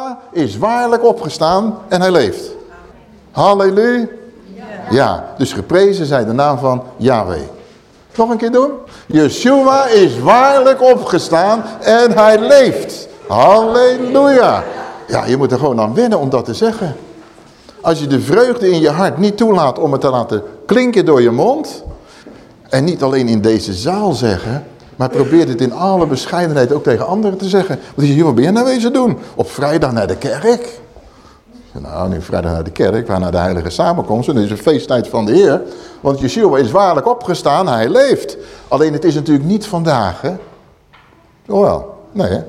Yeshua is waarlijk opgestaan en hij leeft. Halleluja. Ja, dus geprezen zij de naam van Yahweh. Nog een keer doen. Yeshua is waarlijk opgestaan en hij leeft. Halleluja. Ja, je moet er gewoon aan wennen om dat te zeggen. Als je de vreugde in je hart niet toelaat om het te laten klinken door je mond. En niet alleen in deze zaal zeggen. Maar probeer het in alle bescheidenheid ook tegen anderen te zeggen. Want je wat ben je nou wezen doen? Op vrijdag naar de kerk. Nou, nu vrijdag naar de kerk, waar naar de heilige samenkomst. En het is een feesttijd van de Heer. Want Yeshua is waarlijk opgestaan, hij leeft. Alleen het is natuurlijk niet vandaag, hè? Oh wel, nee hè?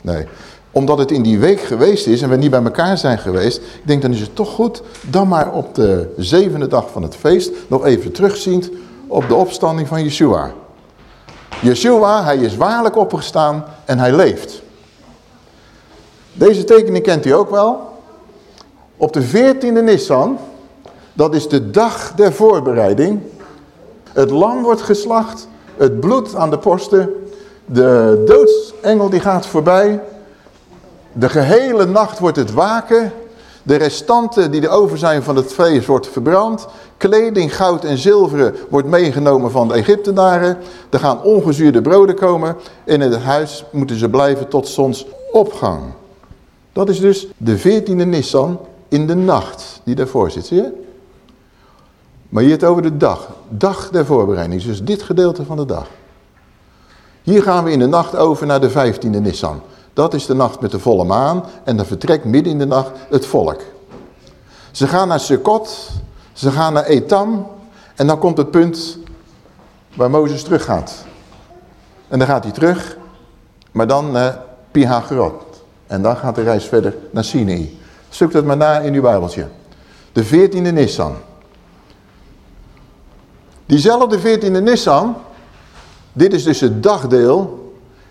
Nee. Omdat het in die week geweest is en we niet bij elkaar zijn geweest. Ik denk dan is het toch goed, dan maar op de zevende dag van het feest... nog even terugziend op de opstanding van Yeshua. Yeshua, hij is waarlijk opgestaan en hij leeft. Deze tekening kent u ook wel. Op de 14e Nissan, dat is de dag der voorbereiding. Het lam wordt geslacht, het bloed aan de posten, de doodsengel die gaat voorbij. De gehele nacht wordt het waken. De restanten die er over zijn van het vlees wordt verbrand. Kleding, goud en zilveren wordt meegenomen van de Egyptenaren. Er gaan ongezuurde broden komen. En in het huis moeten ze blijven tot zonsopgang. Dat is dus de 14e Nissan in de nacht die daarvoor zit, zie je? Maar hier het over de dag. Dag der voorbereiding, dus dit gedeelte van de dag. Hier gaan we in de nacht over naar de 15e Nissan. Dat is de nacht met de volle maan en dan vertrekt midden in de nacht het volk. Ze gaan naar Sukkot, ze gaan naar Etam en dan komt het punt waar Mozes teruggaat. En dan gaat hij terug, maar dan naar Pihagerot. En dan gaat de reis verder naar Sinai. Zoek dat maar na in uw Bijbeltje. De 14e Nissan. Diezelfde 14e Nissan, dit is dus het dagdeel,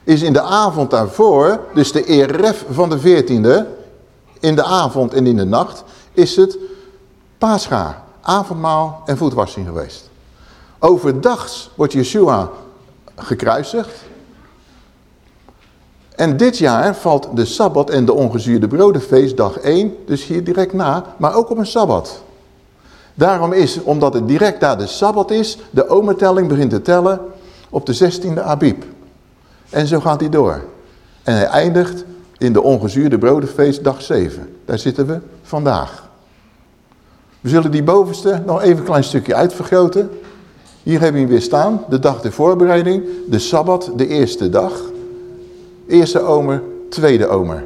is in de avond daarvoor, dus de ERF van de 14e, in de avond en in de nacht, is het Pascha, avondmaal en voetwassing geweest. Overdags wordt Yeshua gekruisigd. En dit jaar valt de Sabbat en de ongezuurde brodenfeest dag 1, dus hier direct na, maar ook op een Sabbat. Daarom is, omdat het direct na de Sabbat is, de omertelling begint te tellen op de 16e Abib. En zo gaat hij door. En hij eindigt in de ongezuurde brodenfeest dag 7. Daar zitten we vandaag. We zullen die bovenste nog even een klein stukje uitvergroten. Hier hebben we weer staan, de dag de voorbereiding, de Sabbat, de eerste dag. Eerste omer, tweede omer.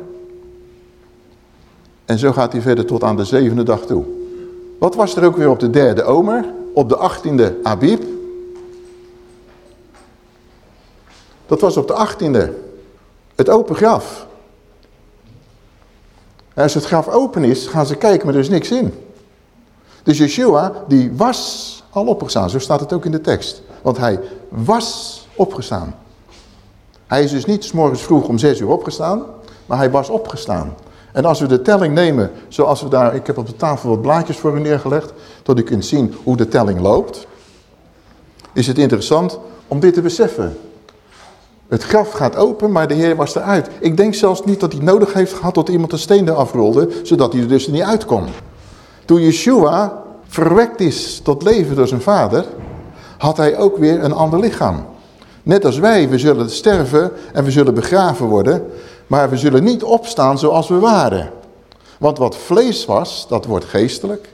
En zo gaat hij verder tot aan de zevende dag toe. Wat was er ook weer op de derde omer? Op de achttiende Abib. Dat was op de achttiende. Het open graf. En als het graf open is, gaan ze kijken, maar er is niks in. Dus Yeshua, die was al opgestaan. Zo staat het ook in de tekst. Want hij was opgestaan. Hij is dus niet s morgens vroeg om zes uur opgestaan, maar hij was opgestaan. En als we de telling nemen, zoals we daar, ik heb op de tafel wat blaadjes voor u neergelegd, dat u kunt zien hoe de telling loopt, is het interessant om dit te beseffen. Het graf gaat open, maar de Heer was eruit. Ik denk zelfs niet dat hij nodig heeft gehad tot iemand de steen eraf rolde, zodat hij er dus niet uitkwam. Toen Yeshua verwekt is tot leven door zijn vader, had hij ook weer een ander lichaam. Net als wij, we zullen sterven en we zullen begraven worden, maar we zullen niet opstaan zoals we waren. Want wat vlees was, dat wordt geestelijk.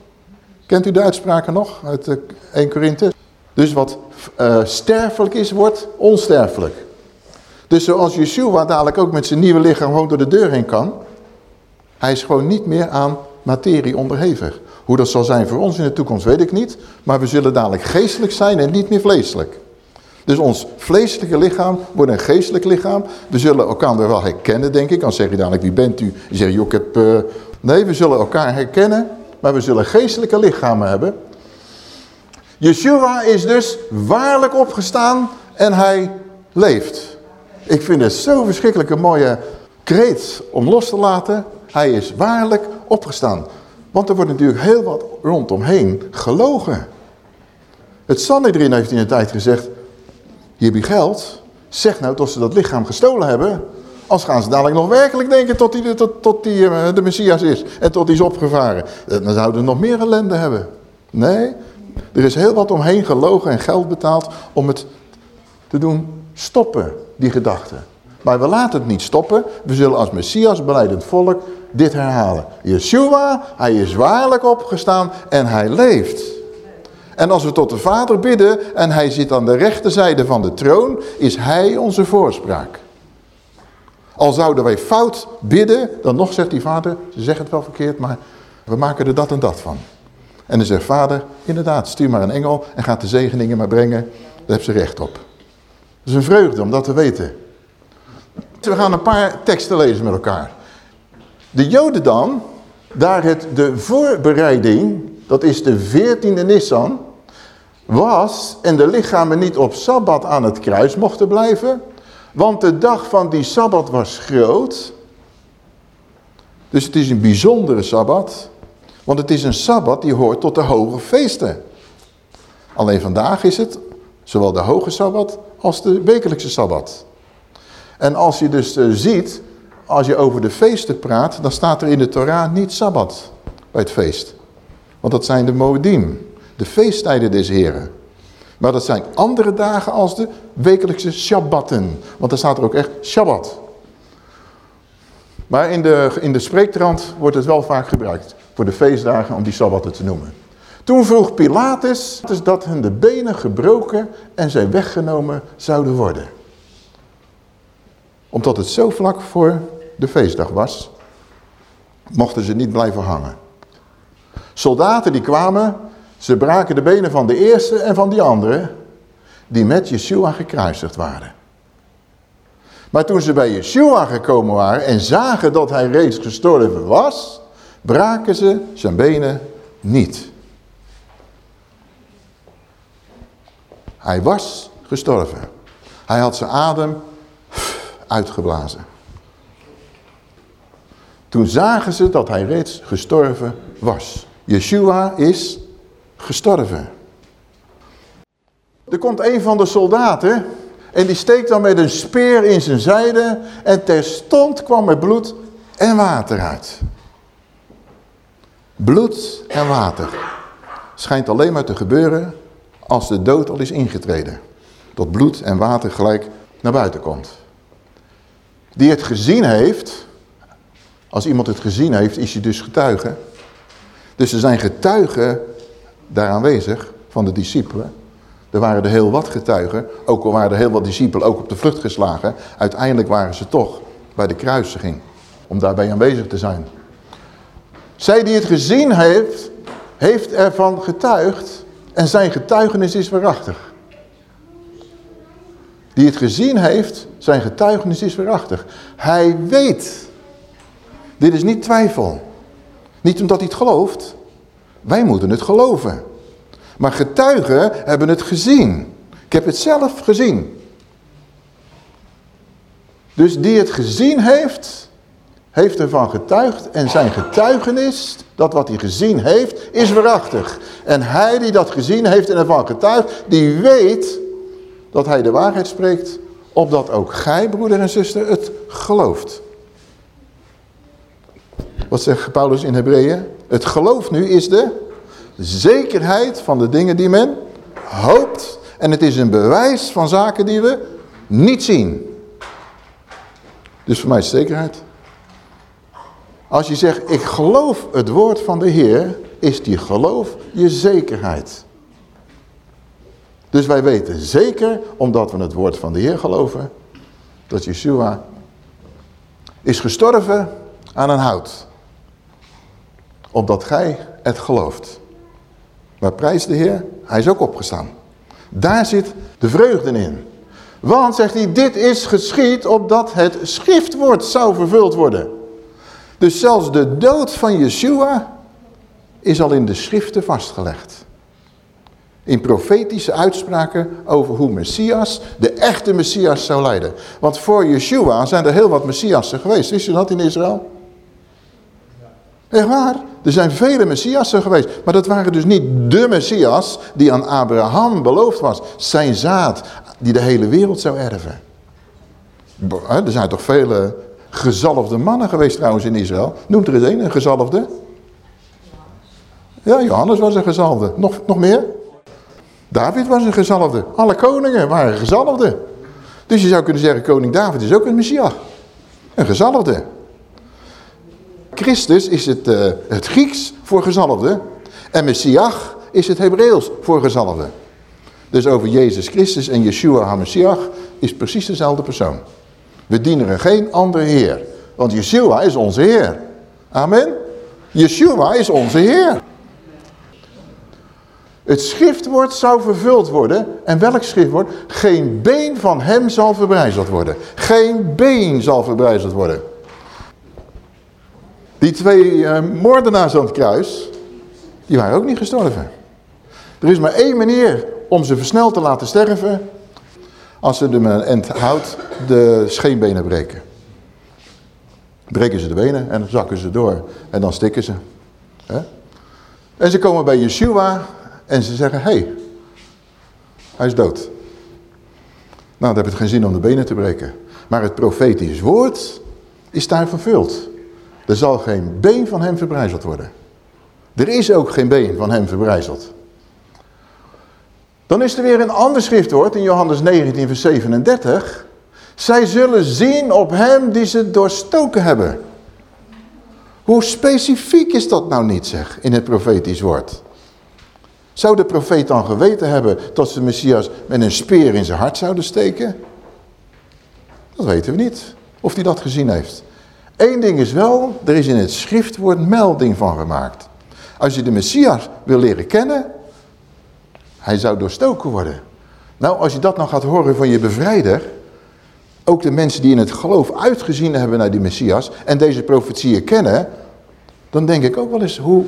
Kent u de uitspraken nog uit 1 Korinthe? Dus wat uh, sterfelijk is, wordt onsterfelijk. Dus zoals Yeshua dadelijk ook met zijn nieuwe lichaam gewoon door de deur heen kan, hij is gewoon niet meer aan materie onderhevig. Hoe dat zal zijn voor ons in de toekomst weet ik niet, maar we zullen dadelijk geestelijk zijn en niet meer vleeselijk. Dus ons vleeselijke lichaam wordt een geestelijk lichaam. We zullen elkaar wel herkennen, denk ik. Dan zeg je dadelijk, wie bent u? Je zegt, joh, ik heb... Uh... Nee, we zullen elkaar herkennen, maar we zullen geestelijke lichamen hebben. Yeshua is dus waarlijk opgestaan en hij leeft. Ik vind het zo verschrikkelijk een mooie kreet om los te laten. Hij is waarlijk opgestaan. Want er wordt natuurlijk heel wat rondomheen gelogen. Het Sanhedrin heeft in de tijd gezegd, je geld. Zeg nou dat ze dat lichaam gestolen hebben. Als gaan ze dadelijk nog werkelijk denken tot die, tot, tot die uh, de Messias is. En tot die is opgevaren. Eh, dan zouden we nog meer ellende hebben. Nee, er is heel wat omheen gelogen en geld betaald om het te doen stoppen, die gedachte. Maar we laten het niet stoppen. We zullen als Messias, beleidend volk, dit herhalen. Yeshua, hij is waarlijk opgestaan en hij leeft. En als we tot de Vader bidden en hij zit aan de rechterzijde van de troon, is hij onze voorspraak. Al zouden wij fout bidden, dan nog zegt die vader, ze zeggen het wel verkeerd, maar we maken er dat en dat van. En dan zegt vader, inderdaad, stuur maar een engel en gaat de zegeningen maar brengen. Daar hebben ze recht op. Is een vreugde om dat te weten. We gaan een paar teksten lezen met elkaar. De joden dan, daar het de voorbereiding, dat is de 14e Nissan, was en de lichamen niet op Sabbat aan het kruis mochten blijven, want de dag van die Sabbat was groot. Dus het is een bijzondere Sabbat, want het is een Sabbat die hoort tot de hoge feesten. Alleen vandaag is het zowel de hoge Sabbat als de wekelijkse Sabbat. En als je dus uh, ziet, als je over de feesten praat, dan staat er in de Torah niet Sabbat bij het feest. Want dat zijn de Moedim, de feesttijden des Heren. Maar dat zijn andere dagen als de wekelijkse Shabbatten. Want daar staat er ook echt Shabbat. Maar in de, in de spreektrand wordt het wel vaak gebruikt. Voor de feestdagen om die Sabbatten te noemen. Toen vroeg Pilatus dat hun de benen gebroken en zij weggenomen zouden worden. Omdat het zo vlak voor de feestdag was, mochten ze niet blijven hangen. Soldaten die kwamen, ze braken de benen van de eerste en van die andere, die met Yeshua gekruisigd waren. Maar toen ze bij Yeshua gekomen waren en zagen dat hij reeds gestorven was, braken ze zijn benen niet. Hij was gestorven. Hij had zijn adem uitgeblazen. Toen zagen ze dat hij reeds gestorven was. Yeshua is gestorven. Er komt een van de soldaten en die steekt dan met een speer in zijn zijde en terstond kwam er bloed en water uit. Bloed en water schijnt alleen maar te gebeuren als de dood al is ingetreden. Dat bloed en water gelijk naar buiten komt. Die het gezien heeft, als iemand het gezien heeft, is hij dus getuige. Dus er zijn getuigen daar aanwezig van de discipelen. Er waren er heel wat getuigen, ook al waren er heel wat discipelen ook op de vlucht geslagen. Uiteindelijk waren ze toch bij de kruisiging, om daarbij aanwezig te zijn. Zij die het gezien heeft, heeft ervan getuigd en zijn getuigenis is waarachtig. Die het gezien heeft, zijn getuigenis is waarachtig. Hij weet. Dit is niet twijfel. Niet omdat hij het gelooft. Wij moeten het geloven. Maar getuigen hebben het gezien. Ik heb het zelf gezien. Dus die het gezien heeft, heeft ervan getuigd. En zijn getuigenis, dat wat hij gezien heeft, is waarachtig. En hij die dat gezien heeft en ervan getuigt, die weet dat hij de waarheid spreekt. Opdat ook gij, broeder en zuster, het gelooft. Wat zegt Paulus in Hebreeën? Het geloof nu is de zekerheid van de dingen die men hoopt. En het is een bewijs van zaken die we niet zien. Dus voor mij is zekerheid. Als je zegt, ik geloof het woord van de Heer, is die geloof je zekerheid. Dus wij weten zeker, omdat we het woord van de Heer geloven, dat Yeshua is gestorven aan een hout. Opdat gij het gelooft. Maar prijs de Heer, hij is ook opgestaan. Daar zit de vreugde in. Want, zegt hij, dit is geschied opdat het schriftwoord zou vervuld worden. Dus zelfs de dood van Yeshua is al in de schriften vastgelegd. In profetische uitspraken over hoe Messias, de echte Messias, zou leiden. Want voor Yeshua zijn er heel wat Messiassen geweest. Is er dat in Israël? Echt waar? Er zijn vele Messiassen geweest. Maar dat waren dus niet de Messias die aan Abraham beloofd was. Zijn zaad die de hele wereld zou erven. Er zijn toch vele gezalfde mannen geweest trouwens in Israël. Noemt er eens een, een gezalfde. Ja, Johannes was een gezalfde. Nog, nog meer? David was een gezalfde. Alle koningen waren gezalfde. Dus je zou kunnen zeggen, koning David is ook een Messias. Een gezalfde. Christus is het, uh, het Grieks voor gezalfde. En Messias is het Hebreeuws voor gezalfde. Dus over Jezus Christus en Yeshua HaMessiach is precies dezelfde persoon. We dienen geen andere Heer. Want Yeshua is onze Heer. Amen. Yeshua is onze Heer. Het schriftwoord zou vervuld worden. En welk schriftwoord? Geen been van hem zal verbrijzeld worden. Geen been zal verbrijzeld worden. Die twee uh, moordenaars aan het kruis, die waren ook niet gestorven. Er is maar één manier om ze versneld te laten sterven. Als ze de met een hout de scheenbenen breken. Breken ze de benen en zakken ze door. En dan stikken ze. En ze komen bij Yeshua en ze zeggen, hé, hey, hij is dood. Nou, dan heb het geen zin om de benen te breken. Maar het profetisch woord is daar vervuld. Er zal geen been van hem verbrijzeld worden. Er is ook geen been van hem verbrijzeld. Dan is er weer een ander schriftwoord in Johannes 19 vers 37. Zij zullen zien op hem die ze doorstoken hebben. Hoe specifiek is dat nou niet zeg, in het profetisch woord? Zou de profeet dan geweten hebben dat ze Messias met een speer in zijn hart zouden steken? Dat weten we niet, of hij dat gezien heeft. Eén ding is wel, er is in het schriftwoord melding van gemaakt. Als je de Messias wil leren kennen, hij zou doorstoken worden. Nou, als je dat nou gaat horen van je bevrijder, ook de mensen die in het geloof uitgezien hebben naar die Messias en deze profetieën kennen, dan denk ik ook wel eens, hoe,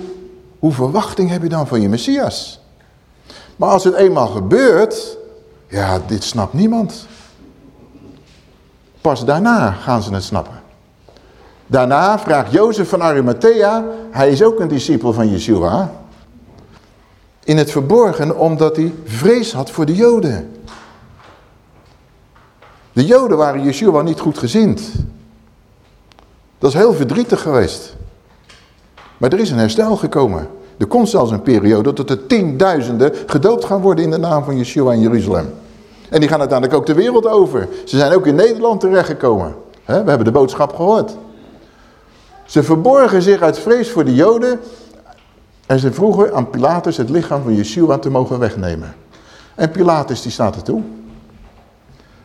hoe verwachting heb je dan van je Messias? Maar als het eenmaal gebeurt, ja, dit snapt niemand. Pas daarna gaan ze het snappen. Daarna vraagt Jozef van Arimathea, hij is ook een discipel van Yeshua, in het verborgen omdat hij vrees had voor de Joden. De Joden waren Yeshua niet goed gezind. Dat is heel verdrietig geweest. Maar er is een herstel gekomen. Er komt zelfs een periode dat er tienduizenden gedoopt gaan worden in de naam van Yeshua in Jeruzalem. En die gaan uiteindelijk ook de wereld over. Ze zijn ook in Nederland terechtgekomen. We hebben de boodschap gehoord. Ze verborgen zich uit vrees voor de Joden en ze vroegen aan Pilatus het lichaam van Yeshua te mogen wegnemen. En Pilatus die staat er toe.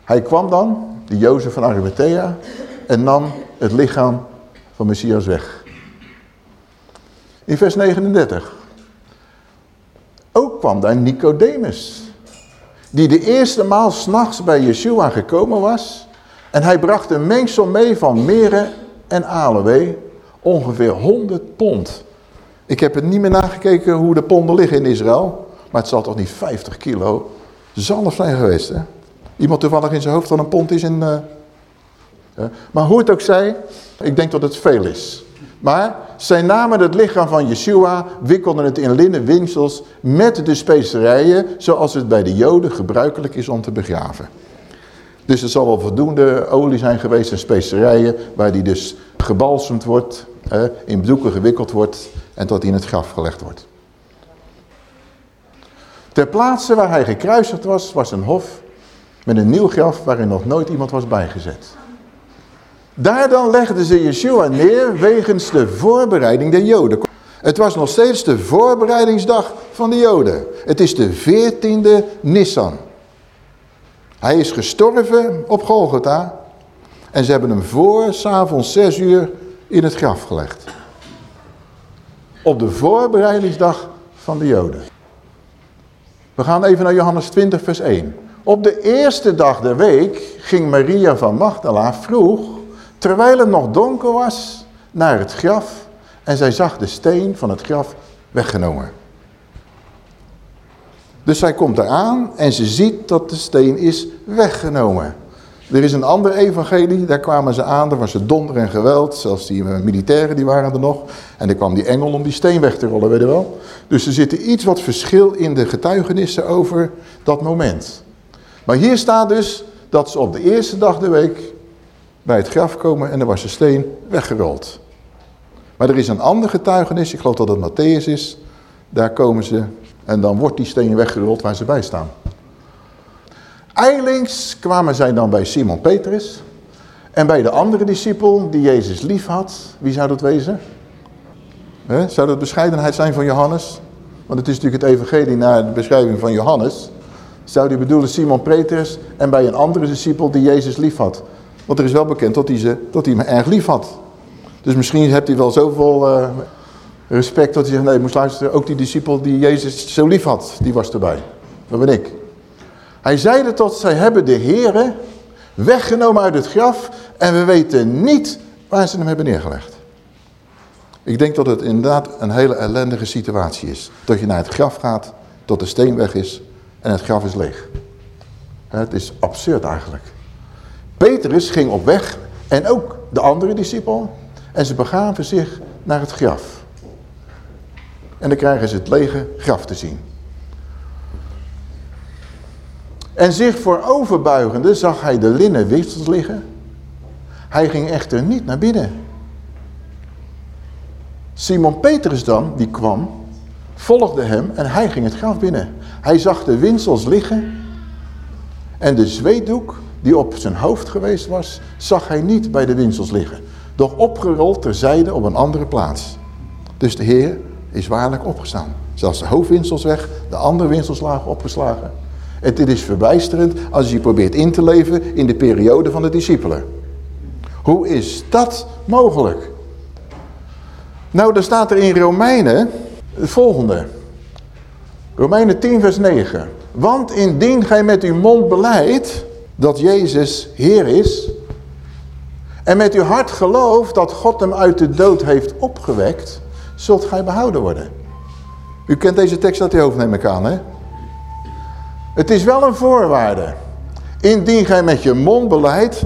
Hij kwam dan, de Jozef van Arimathea, en nam het lichaam van Messias weg. In vers 39. Ook kwam daar Nicodemus. Die de eerste maal s'nachts bij Yeshua gekomen was. En hij bracht een mengsel mee van meren en aloe. Ongeveer 100 pond. Ik heb het niet meer nagekeken hoe de ponden liggen in Israël. Maar het zal toch niet 50 kilo zalf zijn geweest, hè? Iemand toevallig in zijn hoofd van een pond is in... Uh, maar hoe het ook zij, ik denk dat het veel is. Maar zij namen het lichaam van Yeshua, wikkelden het in linnen winsels met de specerijen, zoals het bij de Joden gebruikelijk is om te begraven. Dus er zal wel voldoende olie zijn geweest en specerijen, waar die dus gebalsemd wordt, in doeken gewikkeld wordt en tot in het graf gelegd wordt. Ter plaatse waar hij gekruisigd was, was een hof met een nieuw graf waarin nog nooit iemand was bijgezet. Daar dan legden ze Yeshua neer wegens de voorbereiding der Joden. Het was nog steeds de voorbereidingsdag van de Joden. Het is de 14e Nissan. Hij is gestorven op Golgotha. En ze hebben hem voor s'avonds 6 uur in het graf gelegd. Op de voorbereidingsdag van de Joden. We gaan even naar Johannes 20 vers 1. Op de eerste dag der week ging Maria van Magdala vroeg, terwijl het nog donker was, naar het graf en zij zag de steen van het graf weggenomen. Dus zij komt eraan en ze ziet dat de steen is weggenomen. Er is een ander evangelie, daar kwamen ze aan, daar was het donder en geweld. Zelfs die militairen die waren er nog. En er kwam die engel om die steen weg te rollen, weet je wel. Dus er zit iets wat verschil in de getuigenissen over dat moment. Maar hier staat dus dat ze op de eerste dag de week bij het graf komen en er was de steen weggerold. Maar er is een ander getuigenis, ik geloof dat het Matthäus is. Daar komen ze en dan wordt die steen weggerold waar ze bij staan. Eilings kwamen zij dan bij Simon Petrus. En bij de andere discipel die Jezus lief had. Wie zou dat wezen? Zou dat bescheidenheid zijn van Johannes? Want het is natuurlijk het evangelie naar de beschrijving van Johannes. Zou die bedoelen Simon Petrus en bij een andere discipel die Jezus lief had. Want er is wel bekend dat hij, ze, dat hij me erg lief had. Dus misschien hebt hij wel zoveel uh, respect dat hij zegt, nee, moest luisteren, ook die discipel die Jezus zo lief had, die was erbij. Dat ben ik. Hij zeide tot, zij hebben de Here weggenomen uit het graf en we weten niet waar ze hem hebben neergelegd. Ik denk dat het inderdaad een hele ellendige situatie is. Dat je naar het graf gaat, tot de steen weg is en het graf is leeg. Het is absurd eigenlijk. Petrus ging op weg en ook de andere discipel. En ze begaven zich naar het graf. En dan krijgen ze het lege graf te zien. En zich vooroverbuigende zag hij de linnen wissels liggen. Hij ging echter niet naar binnen. Simon Petrus dan, die kwam, volgde hem en hij ging het graf binnen. Hij zag de winsels liggen en de zweetdoek die op zijn hoofd geweest was, zag hij niet bij de winsels liggen. Doch opgerold terzijde op een andere plaats. Dus de Heer is waarlijk opgestaan. Zelfs de hoofdwinsels weg, de andere winsels lagen opgeslagen. Dit is verbijsterend als je probeert in te leven in de periode van de discipelen. Hoe is dat mogelijk? Nou, dan staat er in Romeinen het volgende. Romeinen 10 vers 9. Want indien gij met uw mond beleidt dat Jezus Heer is... en met uw hart gelooft dat God hem uit de dood heeft opgewekt... zult gij behouden worden. U kent deze tekst uit je hoofd neem ik aan, hè? Het is wel een voorwaarde. Indien gij met je mond beleidt...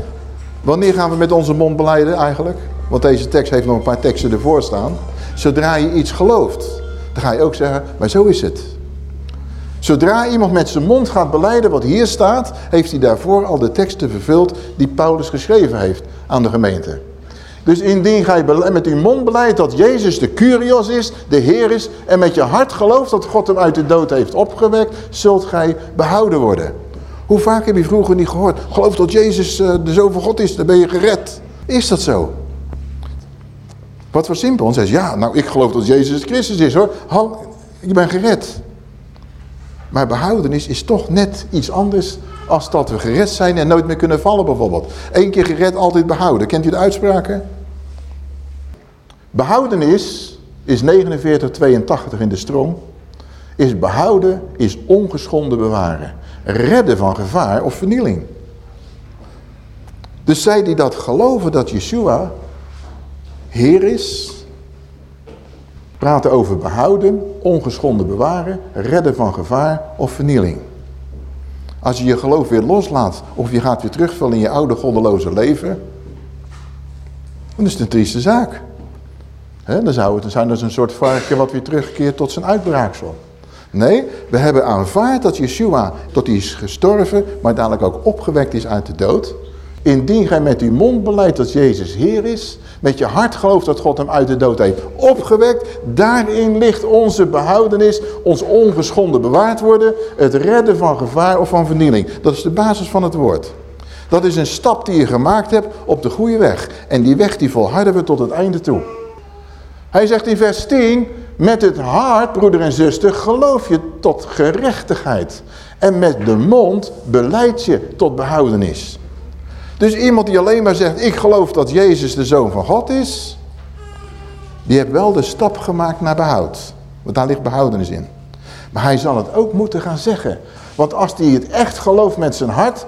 Wanneer gaan we met onze mond beleiden eigenlijk? Want deze tekst heeft nog een paar teksten ervoor staan. Zodra je iets gelooft, dan ga je ook zeggen, maar zo is het. Zodra iemand met zijn mond gaat beleiden wat hier staat, heeft hij daarvoor al de teksten vervuld die Paulus geschreven heeft aan de gemeente. Dus indien gij met uw mond beleidt dat Jezus de Curios is, de Heer is, en met je hart gelooft dat God hem uit de dood heeft opgewekt, zult gij behouden worden. Hoe vaak heb je vroeger niet gehoord, geloof dat Jezus eh, de Zoon van God is, dan ben je gered. Is dat zo? Wat voor simpel. Zegt ja, nou ik geloof dat Jezus Christus is hoor. je bent gered. Maar behoudenis is toch net iets anders als dat we gered zijn en nooit meer kunnen vallen bijvoorbeeld. Eén keer gered, altijd behouden. Kent u de uitspraken? Behoudenis is 4982 in de stroom. Is behouden, is ongeschonden bewaren. Redden van gevaar of vernieling. Dus zij die dat geloven dat Yeshua Heer is, praten over behouden, ongeschonden bewaren, redden van gevaar of vernieling. Als je je geloof weer loslaat of je gaat weer terugvallen in je oude goddeloze leven, dan is het een trieste zaak. dan zou het zijn als een soort varken wat weer terugkeert tot zijn uitbraaksel. Nee, we hebben aanvaard dat Yeshua, tot hij is gestorven, maar dadelijk ook opgewekt is uit de dood. Indien gij met uw mond beleidt dat Jezus Heer is, met je hart gelooft dat God hem uit de dood heeft opgewekt, daarin ligt onze behoudenis, ons ongeschonden bewaard worden, het redden van gevaar of van vernieling. Dat is de basis van het woord. Dat is een stap die je gemaakt hebt op de goede weg. En die weg die volharden we tot het einde toe. Hij zegt in vers 10, met het hart, broeder en zuster, geloof je tot gerechtigheid. En met de mond beleid je tot behoudenis. Dus iemand die alleen maar zegt, ik geloof dat Jezus de Zoon van God is, die heeft wel de stap gemaakt naar behoud. Want daar ligt behoudenis in. Maar hij zal het ook moeten gaan zeggen. Want als hij het echt gelooft met zijn hart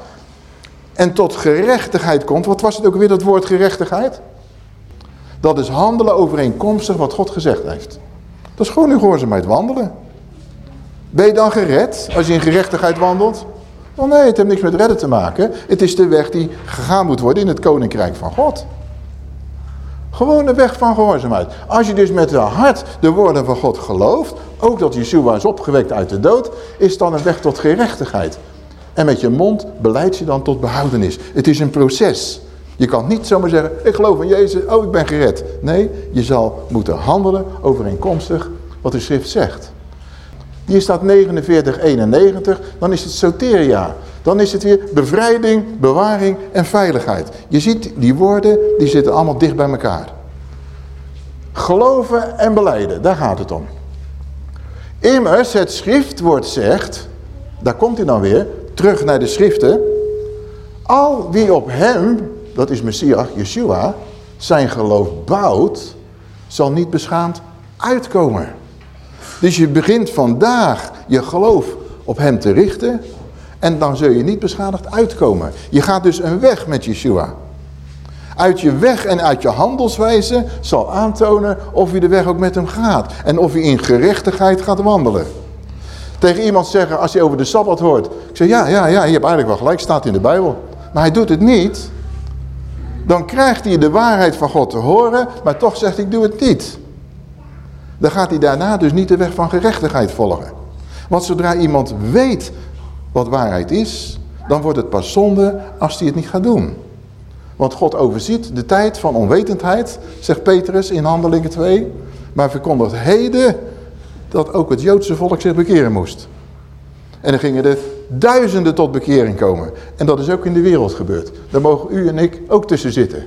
en tot gerechtigheid komt, wat was het ook weer dat woord gerechtigheid? Dat is handelen overeenkomstig wat God gezegd heeft. Dat is gewoon uw gehoorzaamheid wandelen. Ben je dan gered als je in gerechtigheid wandelt? Oh nee, het heeft niks met redden te maken. Het is de weg die gegaan moet worden in het koninkrijk van God. Gewoon de weg van gehoorzaamheid. Als je dus met het hart de woorden van God gelooft, ook dat Yeshua is opgewekt uit de dood, is dan een weg tot gerechtigheid. En met je mond beleid je dan tot behoudenis. Het is een proces. Je kan niet zomaar zeggen, ik geloof in Jezus, oh ik ben gered. Nee, je zal moeten handelen overeenkomstig wat de schrift zegt. Hier staat 49, 91, dan is het soteria. Dan is het weer bevrijding, bewaring en veiligheid. Je ziet, die woorden die zitten allemaal dicht bij elkaar. Geloven en beleiden, daar gaat het om. Immers, het schriftwoord zegt, daar komt hij dan weer, terug naar de schriften. Al wie op hem, dat is Messias, Yeshua, zijn geloof bouwt, zal niet beschaamd uitkomen. Dus je begint vandaag je geloof op hem te richten en dan zul je niet beschadigd uitkomen. Je gaat dus een weg met Yeshua. Uit je weg en uit je handelswijze zal aantonen of je de weg ook met hem gaat. En of je in gerechtigheid gaat wandelen. Tegen iemand zeggen als hij over de Sabbat hoort. Ik zeg ja, ja, ja, je hebt eigenlijk wel gelijk, staat in de Bijbel. Maar hij doet het niet. Dan krijgt hij de waarheid van God te horen, maar toch zegt ik doe het niet. Dan gaat hij daarna dus niet de weg van gerechtigheid volgen. Want zodra iemand weet wat waarheid is, dan wordt het pas zonde als hij het niet gaat doen. Want God overziet de tijd van onwetendheid, zegt Petrus in Handelingen 2. Maar verkondigt heden dat ook het Joodse volk zich bekeren moest. En dan gingen er duizenden tot bekering komen. En dat is ook in de wereld gebeurd. Daar mogen u en ik ook tussen zitten.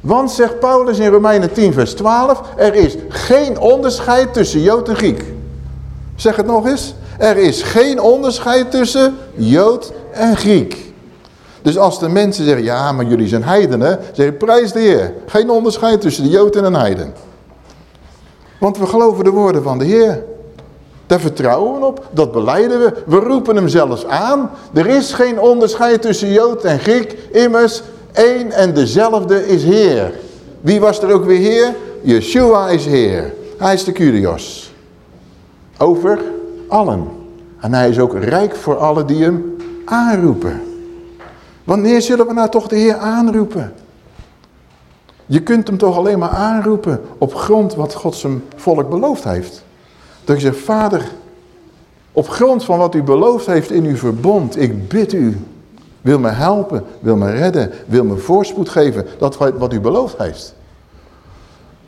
Want, zegt Paulus in Romeinen 10 vers 12, er is geen onderscheid tussen Jood en Griek. Zeg het nog eens. Er is geen onderscheid tussen Jood en Griek. Dus als de mensen zeggen, ja, maar jullie zijn heidenen, zeg prijs de Heer. Geen onderscheid tussen de Jood en een heiden. Want we geloven de woorden van de Heer. Daar vertrouwen we op, dat beleiden we. We roepen hem zelfs aan. Er is geen onderscheid tussen Jood en Griek. Immers, één en dezelfde is Heer. Wie was er ook weer Heer? Yeshua is Heer. Hij is de Curios. Over allen. En hij is ook rijk voor allen die hem aanroepen. Wanneer zullen we nou toch de Heer aanroepen? Je kunt hem toch alleen maar aanroepen op grond wat God zijn volk beloofd heeft. Dat je zegt, vader, op grond van wat u beloofd heeft in uw verbond, ik bid u, wil me helpen, wil me redden, wil me voorspoed geven, dat wat u beloofd heeft.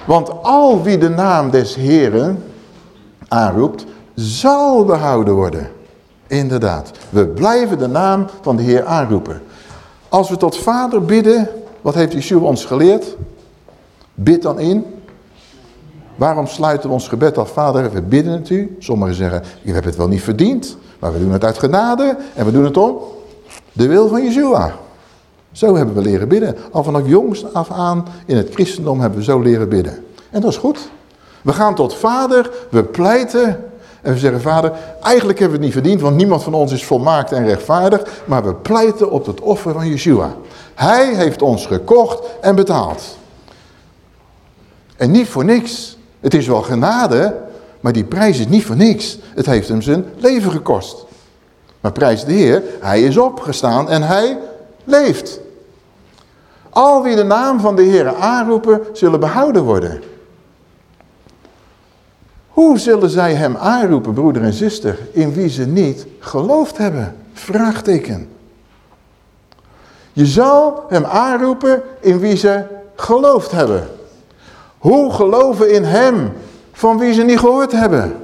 Want al wie de naam des Heren aanroept, zal behouden worden. Inderdaad, we blijven de naam van de Heer aanroepen. Als we tot vader bidden, wat heeft Yeshua ons geleerd? Bid dan in. Waarom sluiten we ons gebed af? Vader, we bidden het u. Sommigen zeggen, je hebt het wel niet verdiend. Maar we doen het uit genade. En we doen het om de wil van Yeshua. Zo hebben we leren bidden. Al vanaf jongs af aan in het christendom hebben we zo leren bidden. En dat is goed. We gaan tot vader, we pleiten en we zeggen, vader, eigenlijk hebben we het niet verdiend, want niemand van ons is volmaakt en rechtvaardig, maar we pleiten op het offer van Yeshua. Hij heeft ons gekocht en betaald. En niet voor niks. Het is wel genade, maar die prijs is niet voor niks. Het heeft hem zijn leven gekost. Maar prijs de Heer, hij is opgestaan en hij leeft. Al wie de naam van de Heer aanroepen, zullen behouden worden. Hoe zullen zij hem aanroepen, broeder en zuster, in wie ze niet geloofd hebben? Vraagteken. Je zal hem aanroepen in wie ze geloofd hebben. Hoe geloven in hem van wie ze niet gehoord hebben?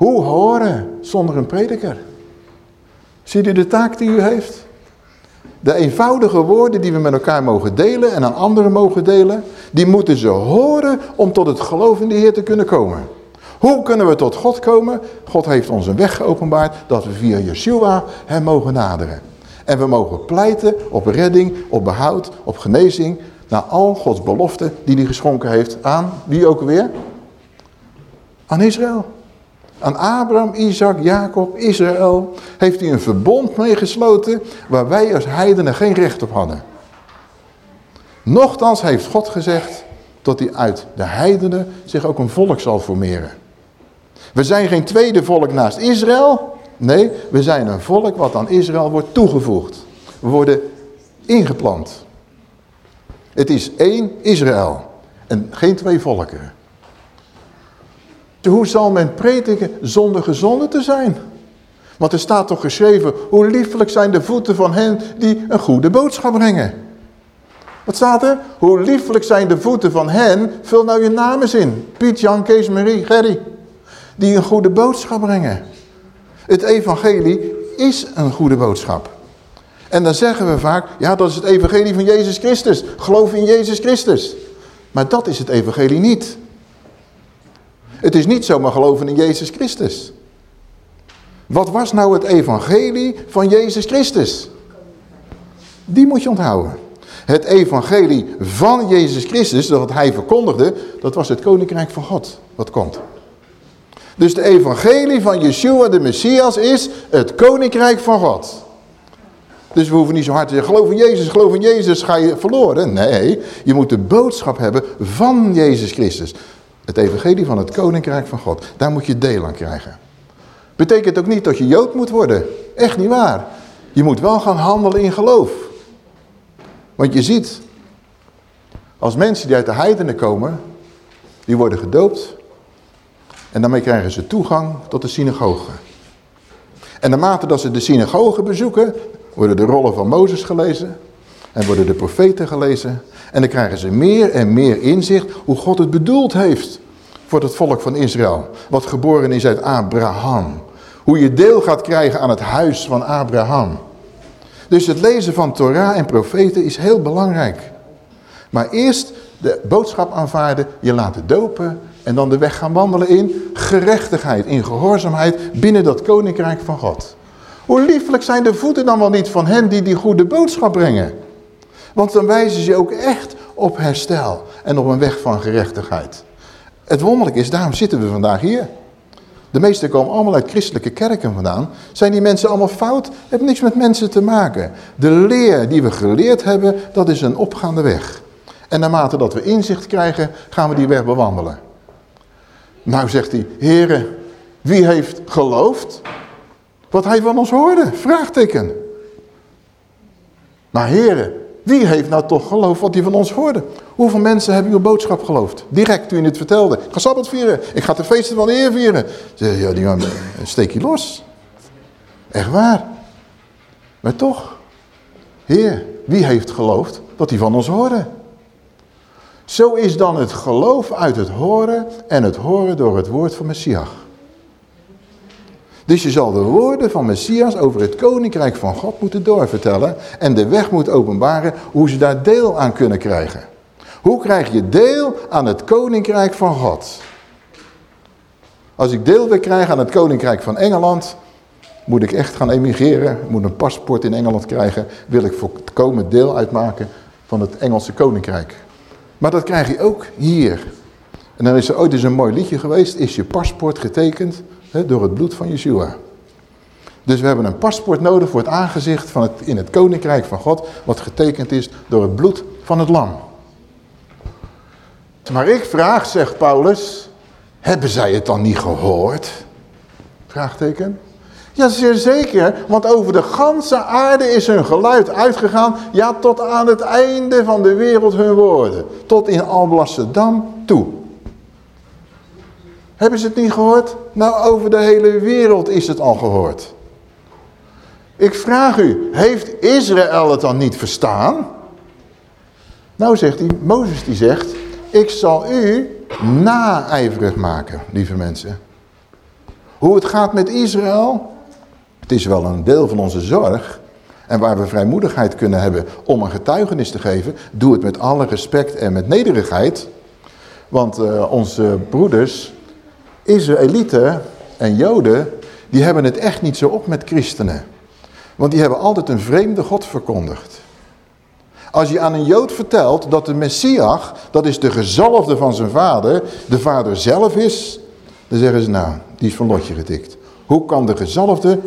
Hoe horen zonder een prediker? Ziet u de taak die u heeft? De eenvoudige woorden die we met elkaar mogen delen en aan anderen mogen delen, die moeten ze horen om tot het geloof in de Heer te kunnen komen. Hoe kunnen we tot God komen? God heeft ons een weg geopenbaard dat we via Yeshua hem mogen naderen. En we mogen pleiten op redding, op behoud, op genezing, naar al Gods beloften die hij geschonken heeft aan, wie ook weer? Aan Israël. Aan Abraham, Isaac, Jacob, Israël heeft hij een verbond meegesloten waar wij als heidenen geen recht op hadden. Nochtans heeft God gezegd dat hij uit de heidenen zich ook een volk zal formeren. We zijn geen tweede volk naast Israël. Nee, we zijn een volk wat aan Israël wordt toegevoegd. We worden ingeplant. Het is één Israël en geen twee volken. Hoe zal men prediken zonder gezonde te zijn? Want er staat toch geschreven, hoe liefelijk zijn de voeten van hen die een goede boodschap brengen. Wat staat er? Hoe liefelijk zijn de voeten van hen, vul nou je namen in. Piet, Jan, Kees, Marie, Gerry. Die een goede boodschap brengen. Het evangelie is een goede boodschap. En dan zeggen we vaak, ja dat is het evangelie van Jezus Christus. Geloof in Jezus Christus. Maar dat is het evangelie niet. Het is niet zomaar geloven in Jezus Christus. Wat was nou het evangelie van Jezus Christus? Die moet je onthouden. Het evangelie van Jezus Christus, dat hij verkondigde, dat was het koninkrijk van God wat komt. Dus de evangelie van Yeshua de Messias is het koninkrijk van God. Dus we hoeven niet zo hard te zeggen, geloof in Jezus, geloof in Jezus, ga je verloren. Nee, je moet de boodschap hebben van Jezus Christus. Het evangelie van het koninkrijk van God. Daar moet je deel aan krijgen. Betekent ook niet dat je Jood moet worden. Echt niet waar. Je moet wel gaan handelen in geloof. Want je ziet, als mensen die uit de heidenen komen, die worden gedoopt. En daarmee krijgen ze toegang tot de synagoge. En naarmate dat ze de synagoge bezoeken, worden de rollen van Mozes gelezen. En worden de profeten gelezen. En dan krijgen ze meer en meer inzicht hoe God het bedoeld heeft voor het volk van Israël. Wat geboren is uit Abraham. Hoe je deel gaat krijgen aan het huis van Abraham. Dus het lezen van Torah en profeten is heel belangrijk. Maar eerst de boodschap aanvaarden, je laten dopen en dan de weg gaan wandelen in gerechtigheid, in gehoorzaamheid binnen dat koninkrijk van God. Hoe lieflijk zijn de voeten dan wel niet van hen die die goede boodschap brengen. Want dan wijzen ze ook echt op herstel en op een weg van gerechtigheid. Het wonderlijk is, daarom zitten we vandaag hier. De meesten komen allemaal uit christelijke kerken vandaan. Zijn die mensen allemaal fout? Heeft niks met mensen te maken. De leer die we geleerd hebben, dat is een opgaande weg. En naarmate dat we inzicht krijgen, gaan we die weg bewandelen. Nou zegt hij, heren, wie heeft geloofd wat hij van ons hoorde? Vraagteken. Maar heren, wie heeft nou toch geloofd wat hij van ons hoorde? Hoeveel mensen hebben uw boodschap geloofd? Direct toen je het vertelde. Ik ga Sabbat vieren. Ik ga de feesten van de Heer vieren. Ze ja, die man, steek je los. Echt waar. Maar toch, Heer, wie heeft geloofd wat hij van ons hoorde? Zo is dan het geloof uit het horen en het horen door het woord van Messias. Dus je zal de woorden van Messias over het koninkrijk van God moeten doorvertellen en de weg moet openbaren hoe ze daar deel aan kunnen krijgen. Hoe krijg je deel aan het koninkrijk van God? Als ik deel wil krijgen aan het koninkrijk van Engeland, moet ik echt gaan emigreren, moet een paspoort in Engeland krijgen, wil ik voorkomen deel uitmaken van het Engelse koninkrijk. Maar dat krijg je ook hier. En dan is er ooit eens een mooi liedje geweest, is je paspoort getekend hè, door het bloed van Yeshua. Dus we hebben een paspoort nodig voor het aangezicht van het, in het koninkrijk van God, wat getekend is door het bloed van het lam. Maar ik vraag, zegt Paulus, hebben zij het dan niet gehoord? Vraagteken. Ja, zeer zeker, want over de ganse aarde is hun geluid uitgegaan, ja, tot aan het einde van de wereld hun woorden. Tot in Alblasserdam toe. Hebben ze het niet gehoord? Nou, over de hele wereld is het al gehoord. Ik vraag u, heeft Israël het dan niet verstaan? Nou zegt hij, Mozes die zegt, ik zal u naijverig maken, lieve mensen. Hoe het gaat met Israël, het is wel een deel van onze zorg. En waar we vrijmoedigheid kunnen hebben om een getuigenis te geven, doe het met alle respect en met nederigheid. Want uh, onze broeders, Israëlieten en Joden, die hebben het echt niet zo op met christenen. Want die hebben altijd een vreemde God verkondigd. Als je aan een Jood vertelt dat de Messias, dat is de gezalfde van zijn vader, de vader zelf is, dan zeggen ze nou, die is van lotje getikt. Hoe kan de gezalfde,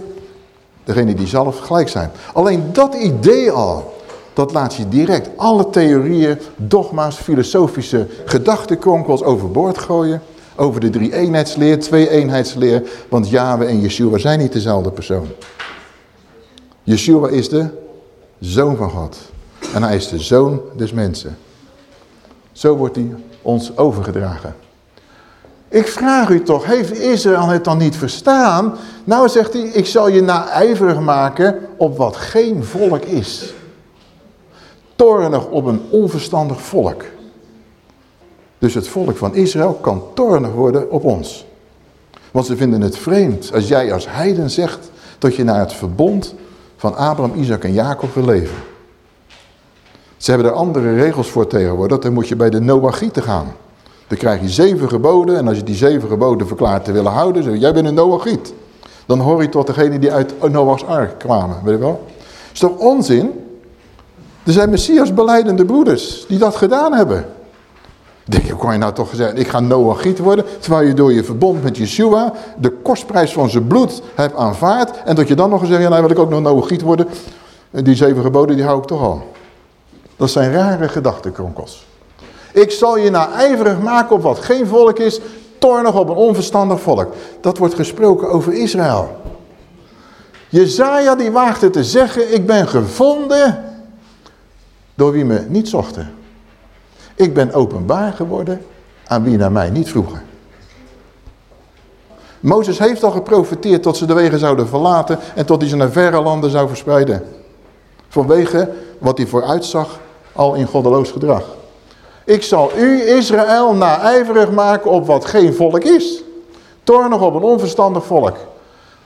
degene die zelf, gelijk zijn? Alleen dat idee al, dat laat je direct alle theorieën, dogma's, filosofische gedachtenkronkels overboord gooien. Over de drie-eenheidsleer, twee-eenheidsleer, want Yahweh en Yeshua zijn niet dezelfde persoon. Yeshua is de Zoon van God. En hij is de zoon des mensen. Zo wordt hij ons overgedragen. Ik vraag u toch, heeft Israël het dan niet verstaan? Nou zegt hij, ik zal je naijverig maken op wat geen volk is. Toornig op een onverstandig volk. Dus het volk van Israël kan toornig worden op ons. Want ze vinden het vreemd als jij als heiden zegt dat je naar het verbond van Abraham, Isaac en Jacob wil leven. Ze hebben er andere regels voor tegenwoordig. Dan moet je bij de Noachieten gaan. Dan krijg je zeven geboden. En als je die zeven geboden verklaart te willen houden. Zeg jij bent een Noachiet. Dan hoor je tot degene die uit Noach's ark kwamen. Weet je wel? Is toch onzin? Er zijn Messias beleidende broeders die dat gedaan hebben. Denk je, kan je nou toch zeggen, ik ga Noachiet worden, terwijl je door je verbond met Yeshua de kostprijs van zijn bloed hebt aanvaard, en dat je dan nog eens zegt, ja, nou wil ik ook nog Noachiet worden, die zeven geboden, die hou ik toch al. Dat zijn rare gedachtenkronkels. Ik zal je nou ijverig maken op wat geen volk is, toornig op een onverstandig volk. Dat wordt gesproken over Israël. Jezaja die waagde te zeggen, ik ben gevonden door wie me niet zochten. Ik ben openbaar geworden aan wie naar mij niet vroegen. Mozes heeft al geprofiteerd tot ze de wegen zouden verlaten en tot hij ze naar verre landen zou verspreiden. Vanwege wat hij vooruitzag al in goddeloos gedrag. Ik zal u, Israël, naijverig maken op wat geen volk is. Toornig op een onverstandig volk.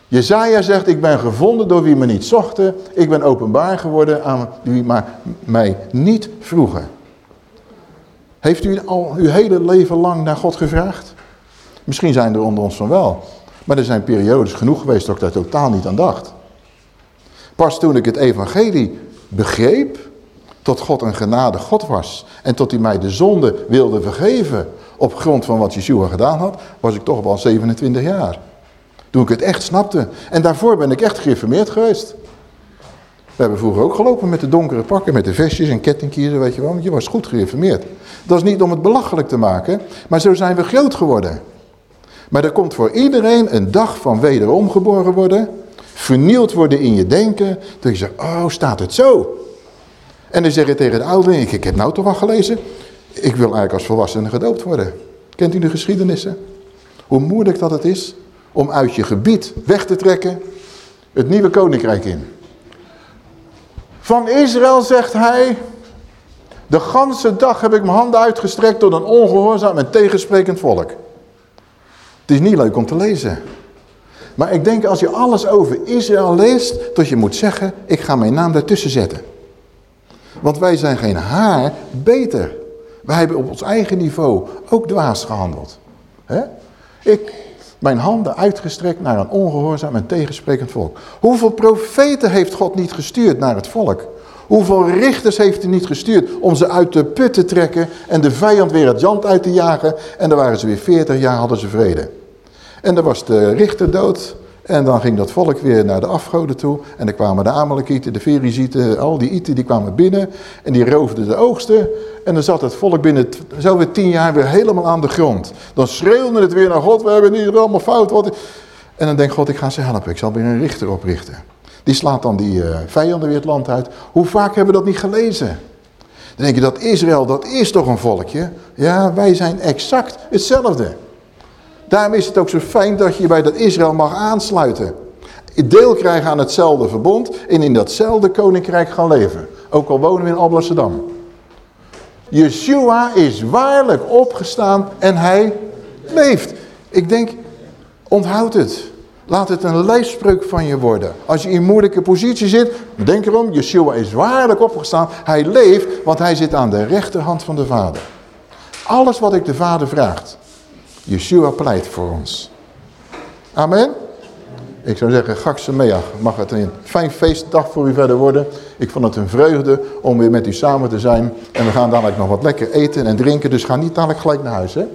Jezaja zegt, ik ben gevonden door wie me niet zochten. Ik ben openbaar geworden aan wie maar mij niet vroegen. Heeft u al uw hele leven lang naar God gevraagd? Misschien zijn er onder ons van wel. Maar er zijn periodes genoeg geweest dat ik daar totaal niet aan dacht. Pas toen ik het evangelie begreep, tot God een genade God was. En tot hij mij de zonde wilde vergeven op grond van wat Yeshua gedaan had, was ik toch al 27 jaar. Toen ik het echt snapte. En daarvoor ben ik echt geïnformeerd geweest. We hebben vroeger ook gelopen met de donkere pakken, met de vestjes en kettingkiezen, weet je wel. Want je was goed geïnformeerd. Dat is niet om het belachelijk te maken, maar zo zijn we groot geworden. Maar er komt voor iedereen een dag van wederom geboren worden, vernield worden in je denken, dat je zegt, oh staat het zo? En dan zeg je tegen de ouderen, ik, ik heb nou toch al gelezen, ik wil eigenlijk als volwassene gedoopt worden. Kent u de geschiedenissen? Hoe moeilijk dat het is om uit je gebied weg te trekken, het nieuwe koninkrijk in. Van Israël zegt hij, de ganse dag heb ik mijn handen uitgestrekt tot een ongehoorzaam en tegensprekend volk. Het is niet leuk om te lezen. Maar ik denk als je alles over Israël leest, dat je moet zeggen, ik ga mijn naam daartussen zetten. Want wij zijn geen haar beter. Wij hebben op ons eigen niveau ook dwaas gehandeld. Ik, mijn handen uitgestrekt naar een ongehoorzaam en tegensprekend volk. Hoeveel profeten heeft God niet gestuurd naar het volk? Hoeveel richters heeft hij niet gestuurd om ze uit de put te trekken en de vijand weer het jand uit te jagen. En dan waren ze weer 40 jaar, hadden ze vrede. En dan was de richter dood en dan ging dat volk weer naar de afgoden toe. En dan kwamen de Amalekieten, de Ferizieten, al die Ieten, die kwamen binnen. En die roofden de oogsten. En dan zat het volk binnen zo weer tien jaar weer helemaal aan de grond. Dan schreeuwde het weer naar God, we hebben hier allemaal fout. Wat... En dan denkt God, ik ga ze helpen, ik zal weer een richter oprichten. Die slaat dan die uh, vijanden weer het land uit. Hoe vaak hebben we dat niet gelezen? Dan denk je, dat Israël, dat is toch een volkje? Ja, wij zijn exact hetzelfde. Daarom is het ook zo fijn dat je bij dat Israël mag aansluiten. Deel krijgen aan hetzelfde verbond en in datzelfde koninkrijk gaan leven. Ook al wonen we in Alblasserdam. Yeshua is waarlijk opgestaan en hij leeft. Ik denk, onthoud het. Laat het een lijfspreuk van je worden. Als je in een moeilijke positie zit, denk erom, Yeshua is waarlijk opgestaan. Hij leeft, want hij zit aan de rechterhand van de Vader. Alles wat ik de Vader vraagt, Yeshua pleit voor ons. Amen. Ik zou zeggen, Gaksemeach, mag het een fijn feestdag voor u verder worden. Ik vond het een vreugde om weer met u samen te zijn. En we gaan dadelijk nog wat lekker eten en drinken, dus ga niet dadelijk gelijk naar huis, hè.